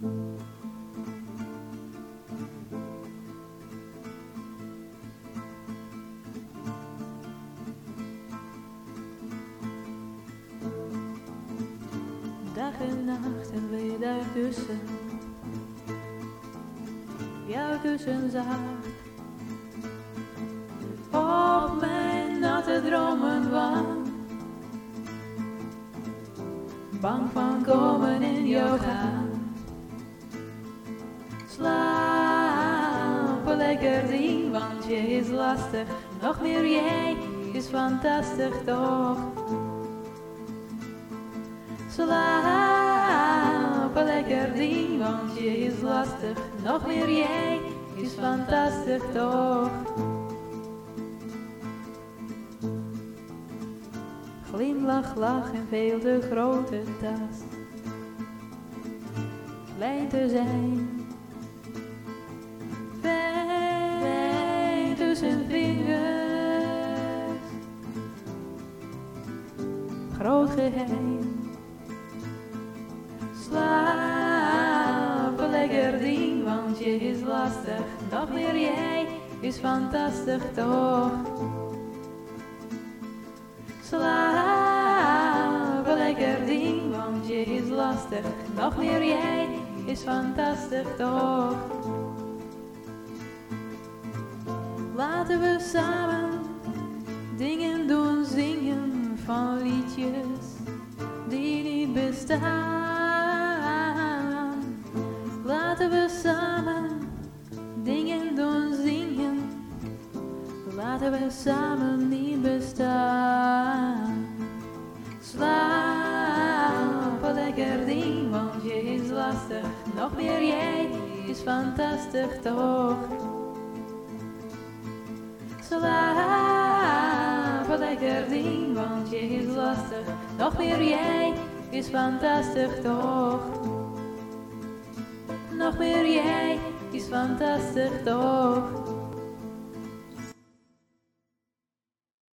Dag en nacht en we daar tussen, jou tussen zacht. Op mijn natte dromen wang, bang van komen in jouw gaan. Slapen lekker zien, want je is lastig. Nog meer jij is fantastisch toch. Slapen lekker zien, want je is lastig. Nog meer jij is fantastisch toch. Glimlach, lach en veel te grote tas. Klein te zijn. Groot geheim. Slapen lekker ding, want je is lastig. Nog meer jij is fantastisch toch. Slapen lekker ding, want je is lastig. Nog meer jij is fantastisch toch. Laten we samen dingen die niet bestaan. Laten we samen dingen doen, zingen. Laten we samen niet bestaan. Slaap lekker ding, want je is lastig. Nog meer jij is fantastisch toch. Slaap want je is lastig. Nog meer jij is fantastisch toch. Nog meer jij is fantastisch toch.